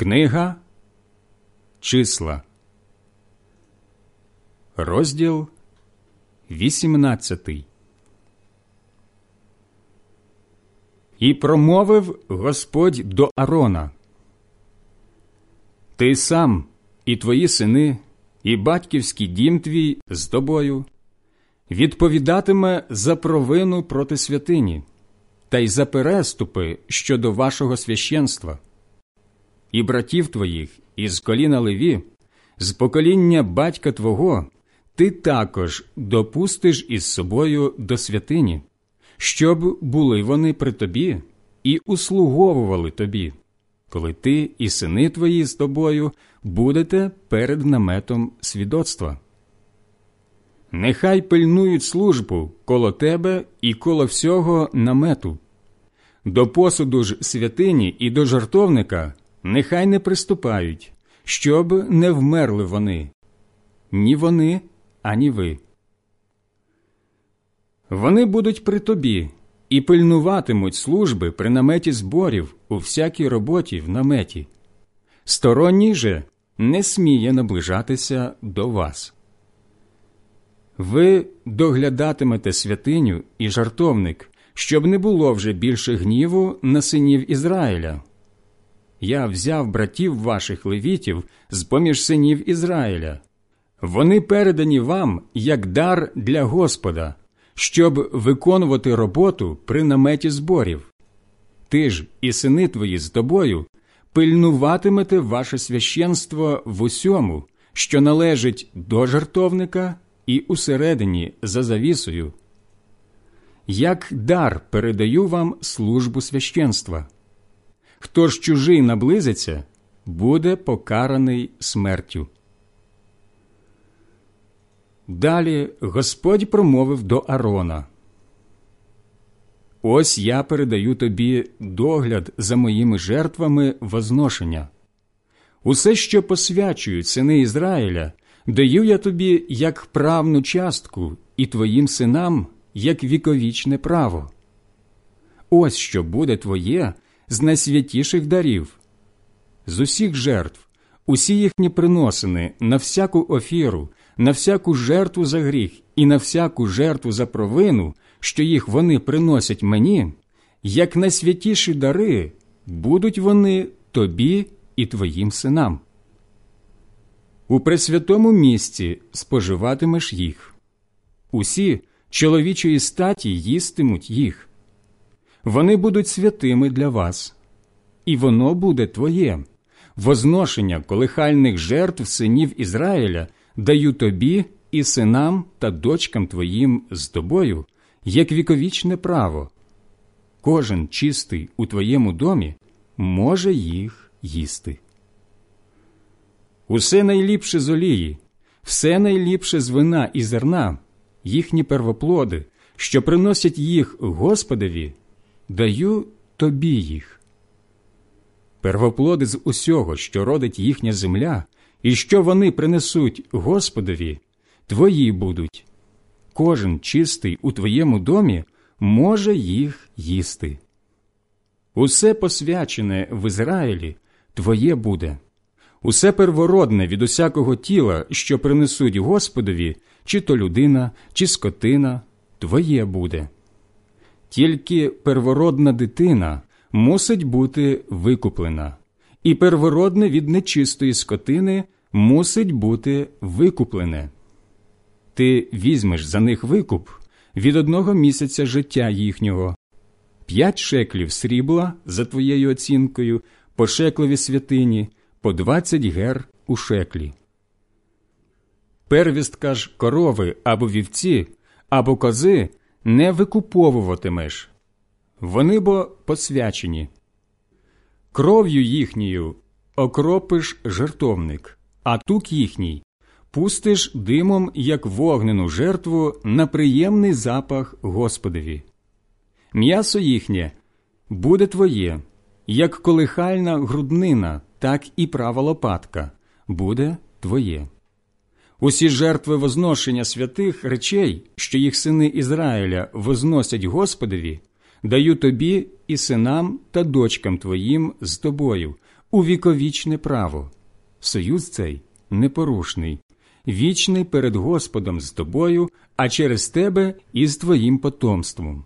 Книга. Числа, розділ 18 І промовив Господь до Арона. Ти сам і твої сини, і батьківський дім твій з тобою відповідатиме за провину проти святині та й за переступи щодо вашого священства, і братів твоїх із коліна леві, з покоління батька твого, ти також допустиш із собою до святині, щоб були вони при тобі і услуговували тобі, коли ти і сини твої з тобою будете перед наметом свідоцтва. Нехай пильнують службу коло тебе і коло всього намету. До посуду ж святині і до жартовника нехай не приступають, щоб не вмерли вони, ні вони, ані ви. Вони будуть при тобі і пильнуватимуть служби при наметі зборів у всякій роботі в наметі. Сторонній же не сміє наближатися до вас. Ви доглядатимете святиню і жартовник, щоб не було вже більше гніву на синів Ізраїля. Я взяв братів ваших левітів з поміж синів Ізраїля. Вони передані вам як дар для Господа, щоб виконувати роботу при наметі зборів. Ти ж і сини твої з тобою пильнуватимете ваше священство в усьому, що належить до жартовника і усередині за завісою. Як дар передаю вам службу священства. Хто ж чужий наблизиться, буде покараний смертю. Далі Господь промовив до Арона Ось я передаю тобі догляд за моїми жертвами возношення. Усе, що посвячують сини Ізраїля, даю я тобі як правну частку і твоїм синам як віковічне право. Ось що буде твоє з найсвятіших дарів. З усіх жертв, усі їхні приносини на всяку офіру, на всяку жертву за гріх і на всяку жертву за провину, що їх вони приносять мені, як найсвятіші дари, будуть вони тобі і твоїм синам. У пресвятому місці споживатимеш їх. Усі чоловічої статі їстимуть їх. Вони будуть святими для вас, і воно буде твоє. Возношення колихальних жертв синів Ізраїля даю тобі і синам та дочкам твоїм з тобою, як віковічне право. Кожен чистий у твоєму домі може їх їсти. Усе найліпше з олії, все найліпше з вина і зерна, їхні первоплоди, що приносять їх Господові, даю тобі їх. Первоплоди з усього, що родить їхня земля, і що вони принесуть Господові, твої будуть. Кожен чистий у твоєму домі може їх їсти. Усе посвячене в Ізраїлі твоє буде усе первородне від усякого тіла, що принесуть Господові, чи то людина, чи скотина, твоє буде. Тільки первородна дитина мусить бути викуплена, і первородне від нечистої скотини мусить бути викуплене. Ти візьмеш за них викуп від одного місяця життя їхнього, п'ять шеклів срібла за твоєю оцінкою по шеклові святині по двадцять гер у шеклі. Первістка ж корови або вівці, або кози не викуповуватимеш. Вони бо посвячені. Кров'ю їхньою окропиш жертовник, а тук їхній пустиш димом, як вогнену жертву на приємний запах Господові. М'ясо їхнє буде твоє, як колихальна груднина так і права лопатка буде твоє. Усі жертви возношення святих речей, що їх сини Ізраїля возносять Господові, даю тобі і синам та дочкам твоїм з тобою увіковічне право. Союз цей непорушний, вічний перед Господом з тобою, а через тебе і з твоїм потомством.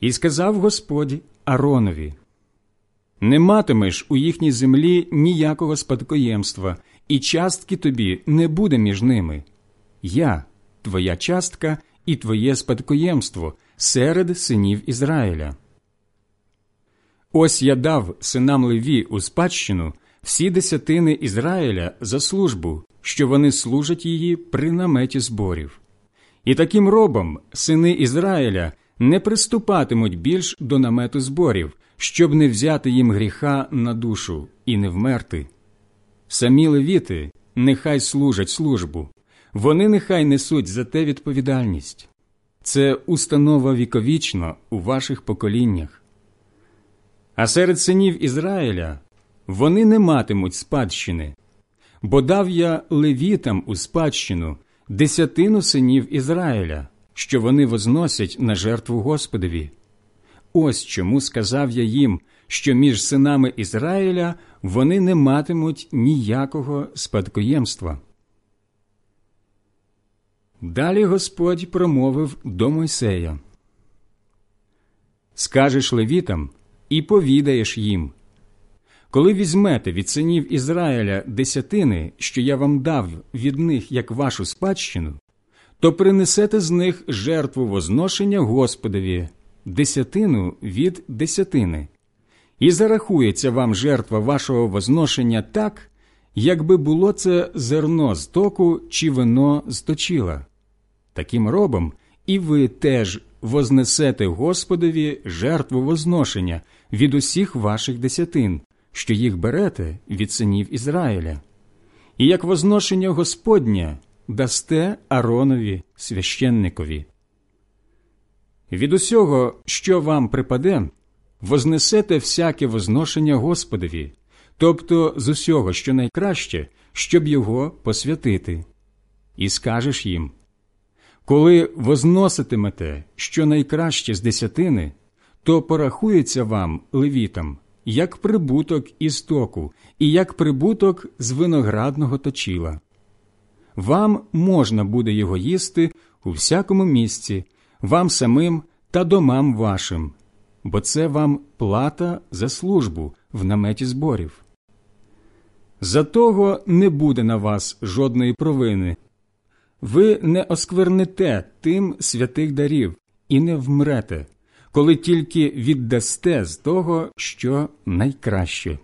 І сказав Господь Аронові Не матимеш у їхній землі ніякого спадкоємства, і частки тобі не буде між ними. Я, твоя частка і твоє спадкоємство серед синів Ізраїля. Ось я дав синам Леві у спадщину всі десятини Ізраїля за службу, що вони служать її при наметі зборів. І таким робом сини Ізраїля не приступатимуть більш до намету зборів, щоб не взяти їм гріха на душу і не вмерти. Самі левіти нехай служать службу, вони нехай несуть за те відповідальність. Це установа віковічна у ваших поколіннях. А серед синів Ізраїля вони не матимуть спадщини, бо дав я левітам у спадщину десятину синів Ізраїля, що вони возносять на жертву Господові. Ось чому сказав я їм, що між синами Ізраїля вони не матимуть ніякого спадкоємства. Далі Господь промовив до Мойсея Скажеш левітам і повідаєш їм. Коли візьмете від синів Ізраїля десятини, що я вам дав від них як вашу спадщину, то принесете з них жертву возношення Господові, десятину від десятини, і зарахується вам жертва вашого возношення так, якби було це зерно з току чи вино з точила. Таким робом і ви теж вознесете Господові жертву возношення від усіх ваших десятин, що їх берете від синів Ізраїля, і як возношення Господнє дасте Аронові священникові. Від усього, що вам припаде, вознесете всяке возношення Господові, тобто з усього, що найкраще, щоб його посвятити, і скажеш їм коли возноситимете що найкраще з десятини, то порахується вам левітам як прибуток із току і як прибуток з виноградного точила. Вам можна буде його їсти у всякому місці, вам самим та домам вашим, бо це вам плата за службу в наметі зборів. За того не буде на вас жодної провини. Ви не оскверните тим святих дарів і не вмрете, коли тільки віддасте з того, що найкраще.